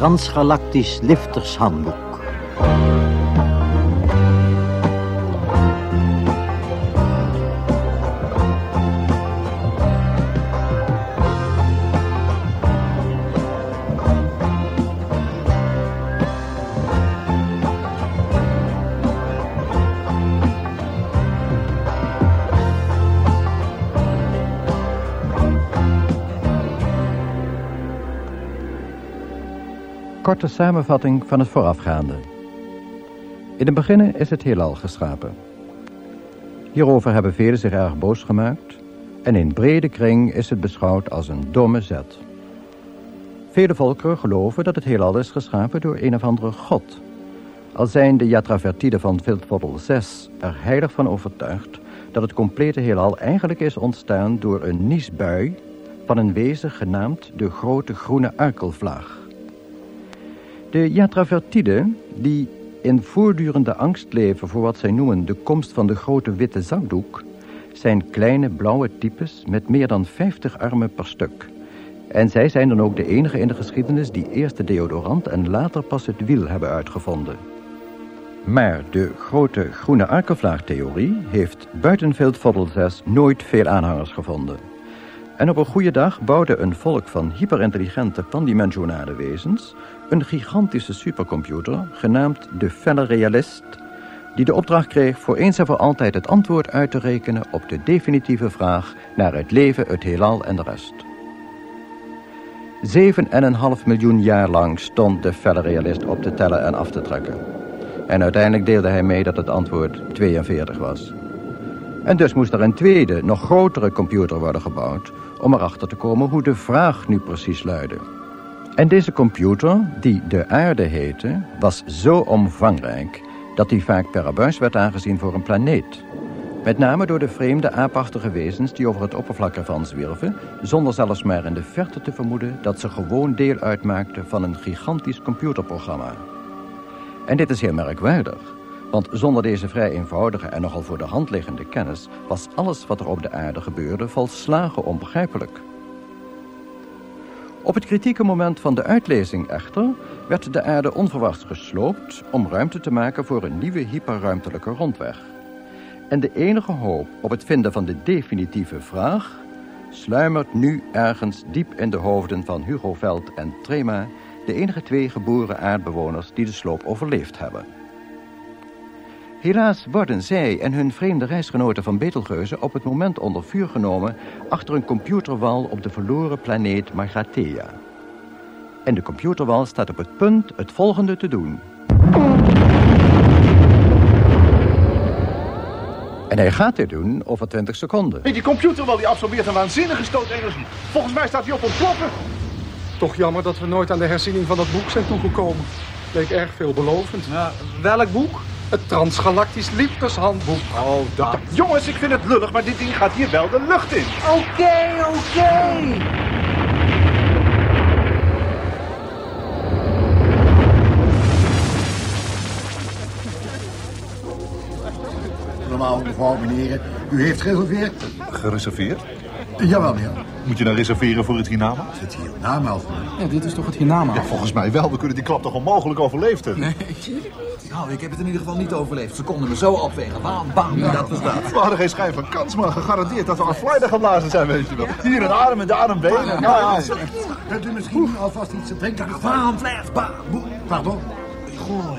Transgalactisch Liftershandboek. Korte samenvatting van het voorafgaande. In het begin is het heelal geschapen. Hierover hebben velen zich erg boos gemaakt... en in brede kring is het beschouwd als een domme zet. Vele volkeren geloven dat het heelal is geschapen door een of andere god... Al zijn de Jatravertiden van Viltvoddel 6 er heilig van overtuigd... dat het complete heelal eigenlijk is ontstaan door een niesbui... van een wezen genaamd de grote groene arkelvlaag. De Jatravertiden, die in voortdurende angst leven voor wat zij noemen de komst van de grote witte zakdoek, zijn kleine blauwe types met meer dan 50 armen per stuk. En zij zijn dan ook de enige in de geschiedenis die eerst de deodorant en later pas het wiel hebben uitgevonden. Maar de grote groene arkenvlaagtheorie heeft buiten Vildvoddel 6 nooit veel aanhangers gevonden. En op een goede dag bouwde een volk van hyperintelligente pandimensionale wezens een gigantische supercomputer genaamd de Felle Realist, die de opdracht kreeg voor eens en voor altijd het antwoord uit te rekenen op de definitieve vraag naar het leven, het heelal en de rest. Zeven en een half miljoen jaar lang stond de Felle Realist op te tellen en af te trekken. En uiteindelijk deelde hij mee dat het antwoord 42 was. En dus moest er een tweede, nog grotere computer worden gebouwd... om erachter te komen hoe de vraag nu precies luidde. En deze computer, die de aarde heette, was zo omvangrijk... dat die vaak per abuis werd aangezien voor een planeet. Met name door de vreemde aapachtige wezens die over het oppervlak ervan zwierven... zonder zelfs maar in de verte te vermoeden dat ze gewoon deel uitmaakten van een gigantisch computerprogramma. En dit is heel merkwaardig... Want zonder deze vrij eenvoudige en nogal voor de hand liggende kennis... was alles wat er op de aarde gebeurde volslagen onbegrijpelijk. Op het kritieke moment van de uitlezing echter... werd de aarde onverwachts gesloopt... om ruimte te maken voor een nieuwe hyperruimtelijke rondweg. En de enige hoop op het vinden van de definitieve vraag... sluimert nu ergens diep in de hoofden van Hugo Veld en Trema... de enige twee geboren aardbewoners die de sloop overleefd hebben... Helaas worden zij en hun vreemde reisgenoten van Betelgeuze op het moment onder vuur genomen achter een computerwal op de verloren planeet Magrathea. En de computerwal staat op het punt het volgende te doen. En hij gaat dit doen over 20 seconden. Die computerwal die absorbeert een waanzinnige stoot energie. Volgens mij staat hij op ontploffen. Toch jammer dat we nooit aan de herziening van dat boek zijn toegekomen. Leek erg veelbelovend. Ja, welk boek? Het Transgalactisch Liefdeshandboek. Oh, dat. Jongens, ik vind het lullig, maar dit ding gaat hier wel de lucht in. Oké, oké. Normaal, mevrouw, meneer. U heeft gereserveerd? Gereserveerd? Jawel, meneer. Moet je dan reserveren voor het hiernamaals? Het hier namaals, meneer. Ja, dit is toch het hiernamaals? Ja, volgens mij wel. We kunnen die klap toch onmogelijk overleefd hebben. Nee, Nou, ik heb het in ieder geval niet overleefd. Ze konden me zo opwegen. Bam, bam, dat was dat. We hadden geen schijn van kans, maar gegarandeerd dat we aan Flyder geblazen zijn, weet je wel. Hier een arm en daar een been. Nou, ja. Kunt u misschien alvast iets te drinken Bam, flash, bam, boem. Pardon? Goh,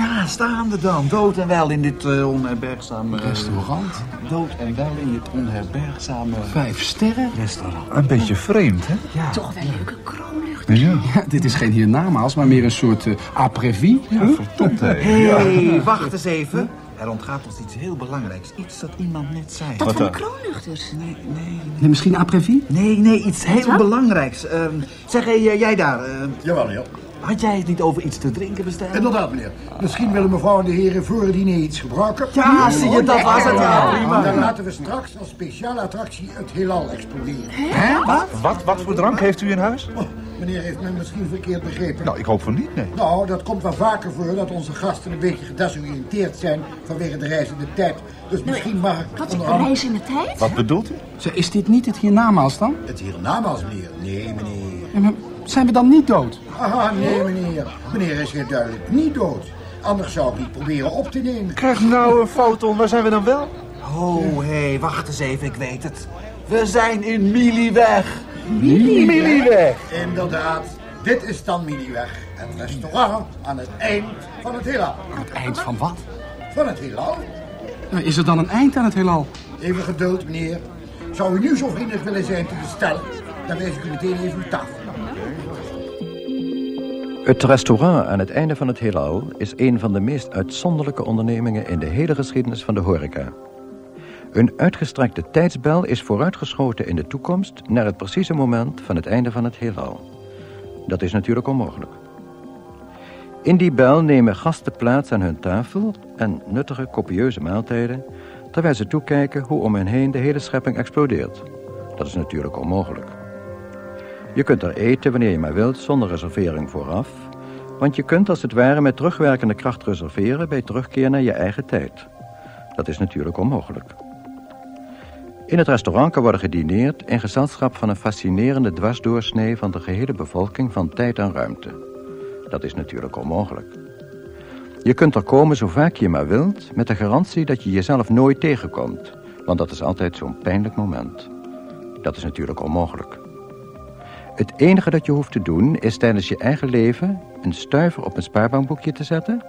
Ja, staan we dan. Dood en wel in dit uh, onherbergzame... uh, Restaurant. Dood en wel in dit onherbergzame... Vijf sterren? Restaurant. Een beetje vreemd, hè? Ja. Toch wel leuke kroonlucht. Ja. Ja, dit is geen hiernamaals, maar meer een soort uh, après-vie. Ja, verdomd. Hé, hey, wacht eens even. Er ontgaat ons iets heel belangrijks. Iets dat iemand net zei. Dat Wat van de kroonluchters. Nee, nee, Nee, misschien après-vie? nee, nee, iets heel belangrijks. Ehm, zeg, hey, eh, jij daar. eh, Jawel, meneer. Had jij het niet over iets te drinken bestellen? Inderdaad, meneer. Misschien willen mevrouw en de heren voor het diner iets gebruiken. Ja, zie je, dat was het. Ja, prima. Dan laten we straks als speciale attractie het heelal exploderen. Hè, wat? Wat, wat voor drank heeft u in huis? Oh, meneer heeft me misschien verkeerd begrepen. Nou, ik hoop van niet, nee. Nou, dat komt wel vaker voor dat onze gasten een beetje gedesoriënteerd zijn vanwege de reis in de tijd. Dus misschien mag ik Wat, onder een andere- reis in de tijd? Wat bedoelt u? Is dit niet het hiernamaals dan? Het hiernamaals, meneer. Nee, meneer. Zijn we dan niet dood? Ah, nee, meneer. Meneer is hier duidelijk niet dood. Anders zou ik niet proberen op te nemen. Krijg nou een foto, waar zijn we dan wel? Oh, hé, hey, wacht eens even, ik weet het. We zijn in Milieweg. Milieweg. Inderdaad, dit is dan Miniweg. Het restaurant aan het eind van het heelal. Het eind van wat? Van het heelal? Nou, Is er dan een eind aan het heelal? Even geduld, meneer. Zou u nu zo vriendelijk willen zijn te bestellen? Dan wijs ik u meteen even uw tafel. Het restaurant aan het einde van het heelal is een van de meest uitzonderlijke ondernemingen in de hele geschiedenis van de horeca. Een uitgestrekte tijdsbel is vooruitgeschoten in de toekomst naar het precieze moment van het einde van het heelal. Dat is natuurlijk onmogelijk. In die bel nemen gasten plaats aan hun tafel en nuttige, copieuze maaltijden, terwijl ze toekijken hoe om hen heen de hele schepping explodeert. Dat is natuurlijk onmogelijk. Je kunt er eten wanneer je maar wilt, zonder reservering vooraf. Want je kunt als het ware met terugwerkende kracht reserveren bij terugkeer naar je eigen tijd. Dat is natuurlijk onmogelijk. In het restaurant kan worden gedineerd in gezelschap van een fascinerende dwarsdoorsnee van de gehele bevolking van tijd en ruimte. Dat is natuurlijk onmogelijk. Je kunt er komen zo vaak je maar wilt, met de garantie dat je jezelf nooit tegenkomt. Want dat is altijd zo'n pijnlijk moment. Dat is natuurlijk onmogelijk. Het enige dat je hoeft te doen is tijdens je eigen leven een stuiver op een spaarbankboekje te zetten.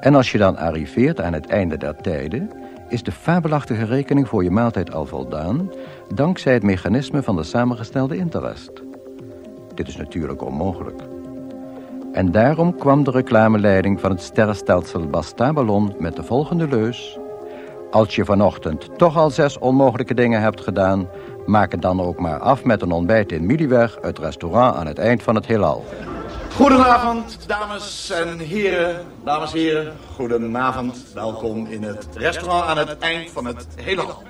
En als je dan arriveert aan het einde der tijden, is de fabelachtige rekening voor je maaltijd al voldaan, dankzij het mechanisme van de samengestelde interest. Dit is natuurlijk onmogelijk. En daarom kwam de reclameleiding van het sterrenstelsel Bastaballon met de volgende leus. Als je vanochtend toch al zes onmogelijke dingen hebt gedaan, maak het dan ook maar af met een ontbijt in Milieweg, het restaurant aan het eind van het heelal. Goedenavond, dames en heren. Dames en heren, goedenavond. Welkom in het restaurant aan het eind van het heelal.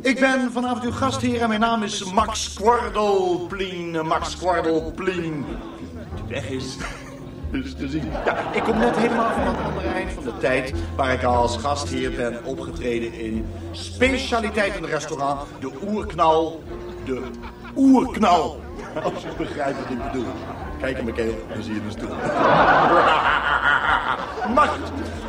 Ik ben vanavond uw gastheer en mijn naam is Max Kwardelplien. Max Kwardelplien. De weg is dus te zien. Ja, ik kom net helemaal van het andere eind van de tijd... waar ik als gastheer ben opgetreden in specialiteitenrestaurant... De Oerknal. De Oerknal. Als je begrijpt wat ik bedoel. Kijk in mijn keel, dan zie je een stoel. Macht,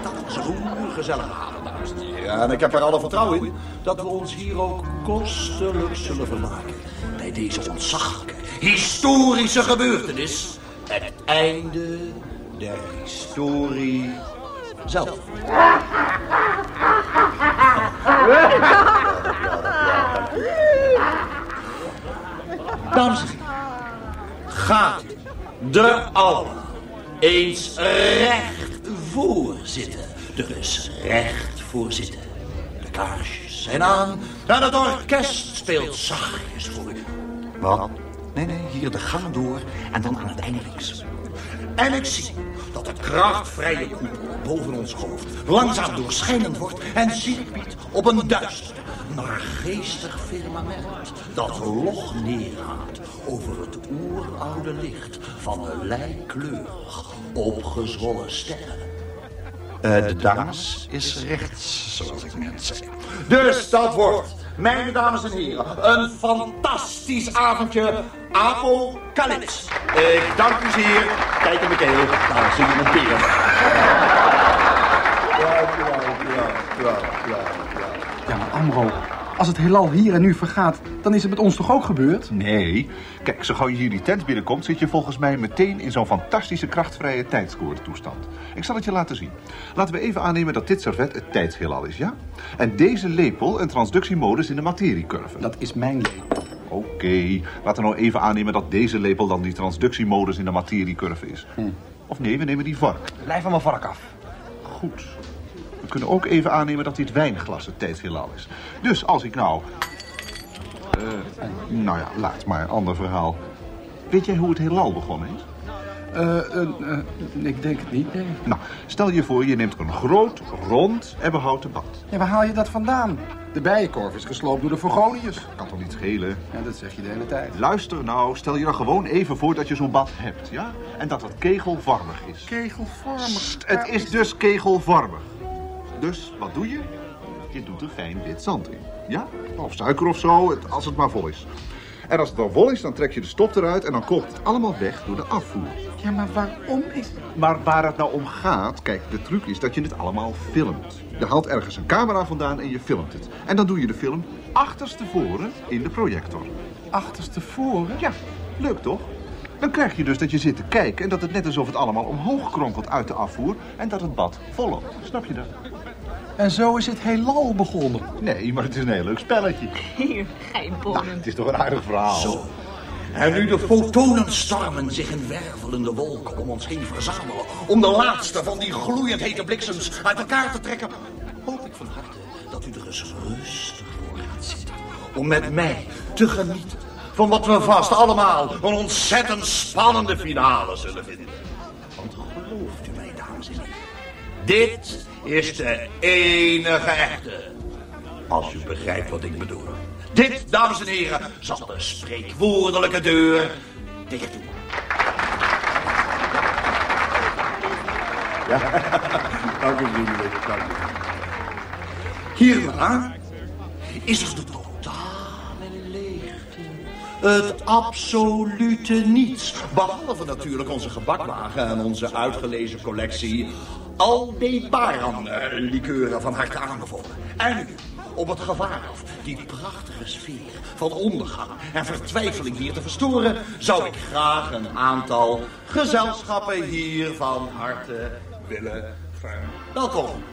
dat was een gezellige avond, dames en. En ik heb er alle vertrouwen in dat we ons hier ook kostelijk zullen vermaken. Bij deze ontzaglijke, historische gebeurtenis. Het einde der historie zelf. Dames en heren, gaat u de allen eens recht voor zitten. Is recht voor zitten. De kaarsjes zijn aan en het orkest speelt zachtjes voor u. Wat? Nee, nee, hier de gang door en dan aan het einde links. En ik zie dat de krachtvrije koepel boven ons hoofd langzaam doorschijnend wordt en zicht biedt op een duister, naargeestig firmament dat log neergaat over het oeroude licht van de lijkkleurig opgezwollen sterren. Eh, de dames is rechts, zoals ik net zei. Dus dat wordt, mijn dames en heren, een fantastisch avondje apocalyps. Ik dank u zeer. Kijk in mijn keel, daar zie je een beer. Ja, maar Amro, als het heelal hier en nu vergaat, dan is het met ons toch ook gebeurd? Nee. Kijk, zo gauw je hier die tent binnenkomt, zit je volgens mij meteen in zo'n fantastische krachtvrije tijdscore toestand. Ik zal het je laten zien. Laten we even aannemen dat dit servet het tijdsheelal is, ja? En deze lepel een transductiemodus in de materiecurve. Dat is mijn lepel. Oké, laten we nou even aannemen dat deze lepel dan die transductiemodus in de materiecurve is. Of nee, we nemen die vark. Blijf van mijn vark af. Goed. We kunnen ook even aannemen dat dit wijnglas het tijdsheelal is. Dus als ik nou... eh, nou ja, laat maar, ander verhaal. Weet jij hoe het heelal begonnen is? Eh, eh, ik denk het niet, nee. Nou, stel je voor, je neemt een groot, rond ebbenhouten bad. Ja, waar haal je dat vandaan? De bijenkorf is gesloopt door de Vorgoniërs. Kan toch niet schelen? Ja, dat zeg je de hele tijd. Luister nou, stel je er gewoon even voor dat je zo'n bad hebt, ja? En dat het kegelvormig is. Kegelvormig. Het is dus kegelvormig. Dus, wat doe je? Je doet er fijn wit zand in. Ja? Of suiker of zo, als het maar vol is. En als het dan vol is, dan trek je de stop eruit en dan kookt het allemaal weg door de afvoer. Ja, maar waarom is... Maar waar het nou om gaat, kijk, de truc is dat je het allemaal filmt. Je haalt ergens een camera vandaan en je filmt het. En dan doe je de film achterstevoren in de projector. Achterstevoren? Ja, leuk toch? Dan krijg je dus dat je zit te kijken en dat het net alsof het allemaal omhoog kronkelt uit de afvoer en dat het bad volloopt. Snap je dat? En zo is het heelal begonnen. Nee, maar het is een heel leuk spelletje. Hier, geimbonen. Het is toch een aardig verhaal. Zo. En nu de fotonen stormen zich in wervelende wolken om ons heen verzamelen... om de laatste van die gloeiend hete bliksems uit elkaar te trekken... hoop ik van harte dat u er eens rustig voor gaat zitten... om met mij te genieten van wat we vast allemaal een ontzettend spannende finale zullen vinden. Want gelooft u mij, dames en heren, dit is de enige echte. Als u begrijpt wat ik bedoel. Dit, dames en heren, zal de spreekwoordelijke deur dicht doen. Dank u, vriendelijk. Dank u. Hierna is er de totale leegte. Het absolute niets. Behalve natuurlijk onze gebakwagen en onze uitgelezen collectie Aldebaran eh, likeuren van harte aanbevolen. En nu, op het gevaar af die prachtige sfeer van ondergang en vertwijfeling hier te verstoren, zou ik graag een aantal gezelschappen hier van harte willen verwelkomen.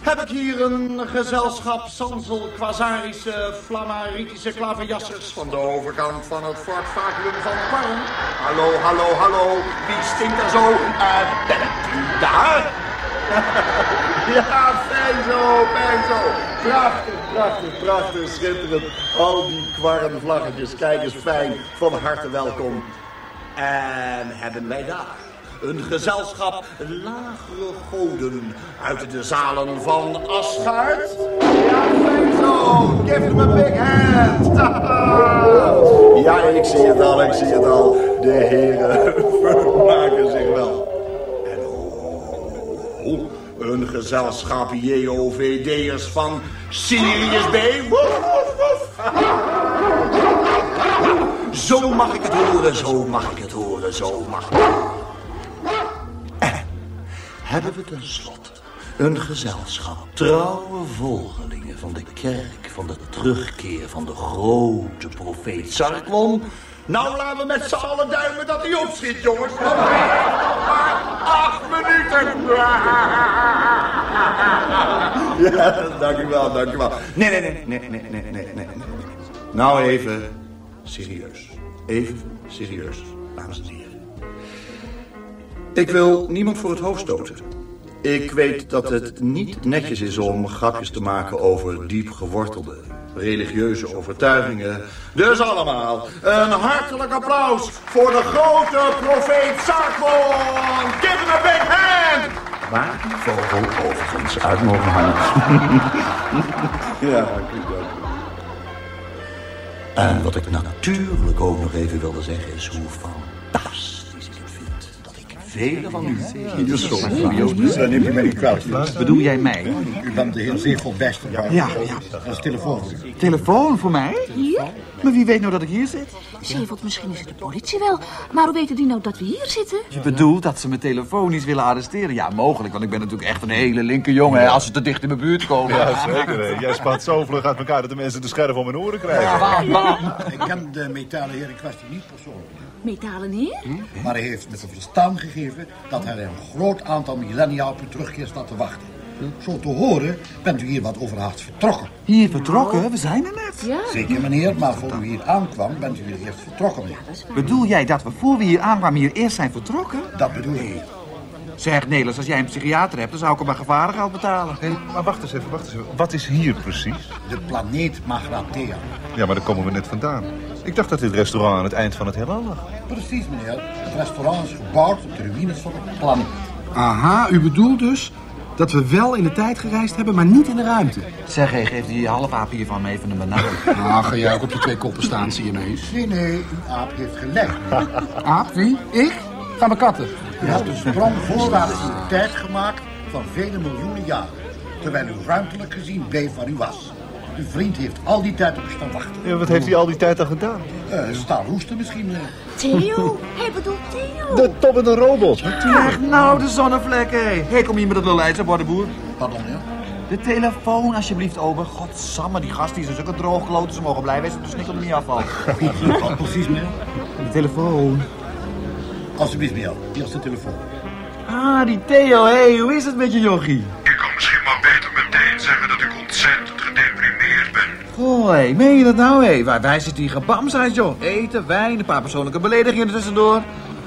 Heb ik hier een gezelschap Sansel Quasarische Flammaritische klaverjassers van de overkant van het Fort Vacuum van Quarren? Hallo, hallo, hallo, wie stinkt er zo? Eh, bent u daar? ja, fijn zo, fijn zo. Prachtig, prachtig, prachtig, schitterend. Al die kwarrenvlaggetjes, kijk eens fijn, van harte welkom. En hebben wij daar een gezelschap lagere goden uit de zalen van Asgaard? Ja, fijn zo. Give them a big hand. ja, ik zie het al, ik zie het al. De heren vermaken zich wel. En oh, een gezelschap JOVD'ers van Sirius B. Zo mag ik het horen, zo mag ik het horen, zo mag ik het. En hebben we tenslotte een gezelschap trouwe volgelingen van de kerk van de terugkeer van de grote profeet Sarkwon. Nou laten we met z'n allen duimen dat hij opschiet, jongens. Acht minuten. Ja, dankjewel, dankjewel. Nee, nee, nee, nee, nee, nee, nee, nee. Nou even serieus. Even serieus, dames en heren. Ik wil niemand voor het hoofd stoten. Ik weet dat het niet netjes is om grapjes te maken over diep gewortelde religieuze overtuigingen. Dus allemaal een hartelijk applaus voor de grote profeet Sarkon. Give him a big hand! Waar die vogel overigens uit mogen hangen. ja. En wat ik natuurlijk ook nog even wilde zeggen is hoe fantastisch dat ik vele van u hier zo Dus dan neemt u mij niet kwalijk. Bedoel jij mij? U bent de heer Zegel Westergaard. Ja, ja. Dat is telefoon voor u. Telefoon voor mij? Hier? Maar wie weet nou dat ik hier zit? Zevelt, misschien is het de politie wel. Maar hoe weten die nou dat we hier zitten? Je bedoelt dat ze me telefonisch willen arresteren? Ja, mogelijk, want ik ben natuurlijk echt een hele linker jongen... hè, als ze te dicht in mijn buurt komen. Ja, zeker. hè. Jij spat zo vlug uit elkaar dat de mensen de scherf om hun oren krijgen. Bam, bam. Ik ken de metalen heer in kwestie niet persoonlijk. Metalen heer? Maar hij heeft me te verstaan gegeven dat hij een groot aantal millennia op uw terugkeer staat te wachten. Zo te horen bent u hier wat overhaast vertrokken. Hier vertrokken? We zijn er net. Ja. Zeker meneer, maar voor u hier aankwam bent u hier eerst vertrokken. Bedoel jij dat we voor we hier aankwamen hier eerst zijn vertrokken? Dat bedoel ik. Zeg, Nelis, als jij een psychiater hebt, dan zou ik hem maar gevarengeld betalen. Hé, maar wacht eens even, wacht eens even. Wat is hier precies? De planeet Magrathea. Ja, maar daar komen we net vandaan. Ik dacht dat dit restaurant aan het eind van het heelal lag. Precies meneer. Het restaurant is gebouwd op de ruïnes van de planeet. Aha, u bedoelt dus dat we wel in de tijd gereisd hebben, maar niet in de ruimte. Zeg, geef die halfaap hiervan me even een banaan. Nou, ga jij ook op je twee koppen staan, zie je ineens. Nee, nee, uw aap heeft gelijk. Aap, wie? Ik? Ga mijn katten. U hebt een sprong voorwaarts in de tijd gemaakt van vele miljoenen jaren. Terwijl u ruimtelijk gezien bleef waar u was. Uw vriend heeft al die tijd op u staan wachten. Ja, wat heeft hij al die tijd al gedaan? Eh, staan hoesten misschien. eh. Theo, hij bedoelt Theo. De top en de robot. Ach, nou, de zonnevlekken. Hé, hey, kom hier met het worden boer. Pardon, ja? De telefoon, alsjeblieft, ober. Godsamme, die gast die is zulke droogkloten. Ze mogen blij wezen dat de snikkel er niet afvalt. Wat precies, meneer? De telefoon. Alsjeblieft, meneer. Hier is de telefoon. Ah, die Theo. Hé, hey, hoe is het met je jochie? Ik kan misschien maar beter meteen zeggen dat ik ontzettend gedeprimeerd ben. Goh, hé, meen je dat nou, hé? Wij, wij zitten hier gebamsheid, joh. Eten, wijn, een paar persoonlijke beledigingen er tussendoor.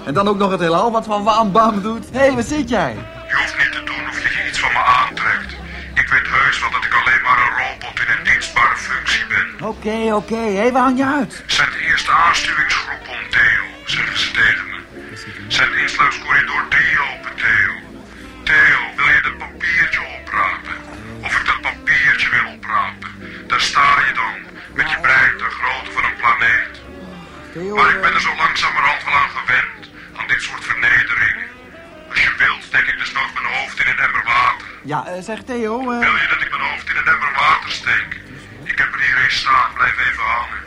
En dan ook nog het heelal wat van waan bam doet. Hé, hey, waar zit jij? Je hoeft niet te doen of je iets van me aantrekt. Ik weet heus wel dat ik alleen maar een robot in een dienstbare functie ben. Oké, oké. Hé, hey, waar hang je uit? Zet eerst de Zet insluitscorridor 3 open, Theo. Theo, wil je dat papiertje oprapen? Of ik dat papiertje wil oprapen? Daar sta je dan, met je brein ter grootte van een planeet. Maar ik ben er zo langzamerhand wel aan gewend, aan dit soort vernederingen. Als je wilt, steek ik dus nog mijn hoofd in een emmer water. Ja, eh, zeg Theo, eh... Wil je dat ik mijn hoofd in een emmer water steek? Ik heb er hier eens staan, blijf even hangen.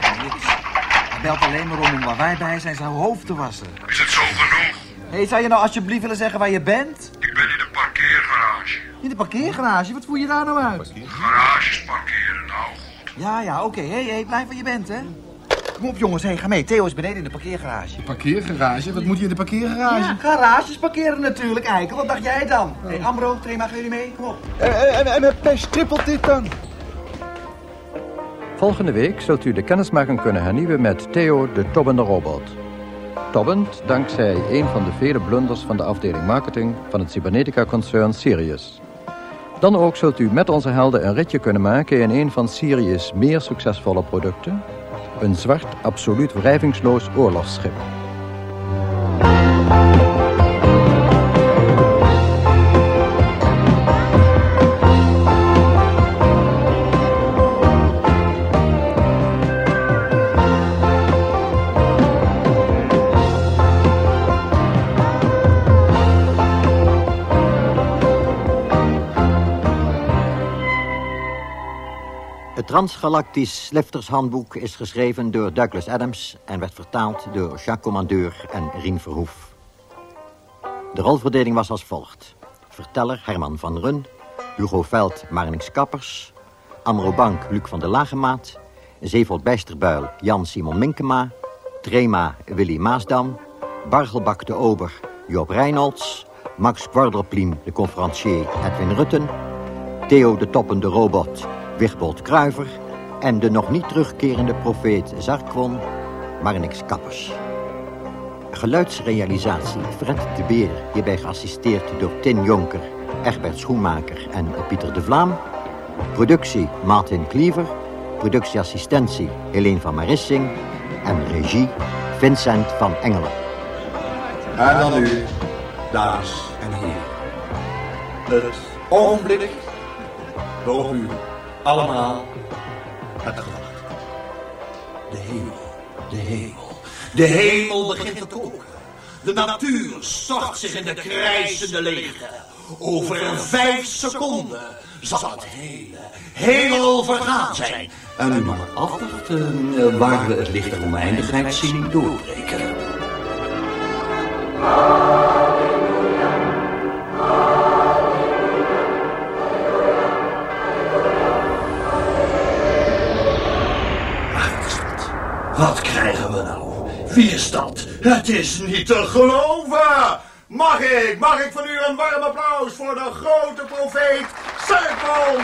Hij belt alleen maar om om waar wij bij zijn zijn hoofd te wassen. Is het zo genoeg? Hé, hey, zou je nou alsjeblieft willen zeggen waar je bent? Ik ben in de parkeergarage. In de parkeergarage? Wat voer je daar nou uit? Garages parkeren, nou goed. Ja, ja, oké. Hé, hey, hey, blijf waar je bent, hè. Kom op, jongens. Hé, ga mee. Theo is beneden in de parkeergarage. Parkeergarage? Wat moet je in de parkeergarage? Ja, garages parkeren natuurlijk, Eikel. Wat dacht jij dan? Hé, hey, Ambro, Trema, gaan jullie mee? Kom op. En, en, en met pech trippelt dit dan? Volgende week zult u de kennismaking kunnen hernieuwen met Theo de tobbende robot. Tobbend dankzij een van de vele blunders van de afdeling marketing van het cybernetica-concern Sirius. Dan ook zult u met onze helden een ritje kunnen maken in een van Sirius' meer succesvolle producten. Een zwart, absoluut wrijvingsloos oorlogsschip. Het Transgalactisch Liftershandboek is geschreven door Douglas Adams en werd vertaald door Jacques Commandeur en Rien Verhoef. De rolverdeling was als volgt. Verteller Herman van Run, Hugo Veld Marnix Kappers, Amro Bank Luc van der Lagemaat, Zeevold Bijsterbuil Jan Simon Minkema, Trema Willy Maasdam, Bargelbak de Ober Joop Reynolds, Max Quadropliem de conferencier Edwin Rutten, Theo de Toppende Robot Wigbold Kruiver en de nog niet terugkerende profeet Zarkwon, Marnix Kappers. Geluidsrealisatie Fred de Beer, hierbij geassisteerd door Tin Jonker, Egbert Schoenmaker en Pieter de Vlaam. Productie Martin Kliever, productieassistentie Helene van Marissing en regie Vincent van Engelen. En dan nu, dames en heren. Het ogenblik waarop u allemaal hebt gewacht. De hemel, de hemel. De hemel begint te koken. De natuur stort zich in de krijzende leegte. Over vijf seconden zal het hele, heel vergaan zijn. En u mag afwachten eh, waar we het licht der oneindigheid zien doorbreken. Wat krijgen we nou? Wie is dat? Het is niet te geloven! Mag ik, mag ik van u een warm applaus voor de grote profeet Cirkel?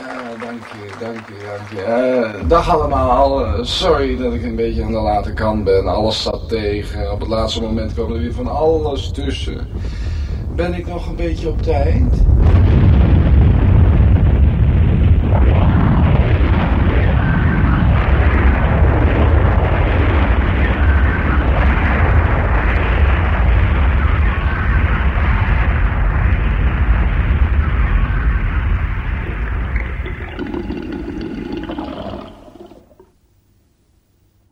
Ja, dank je, dank je, dank je. Eh, dag allemaal. Eh, sorry dat ik een beetje aan de late kant ben. Alles zat tegen. Op het laatste moment kwam er weer van alles tussen. Ben ik nog een beetje op tijd?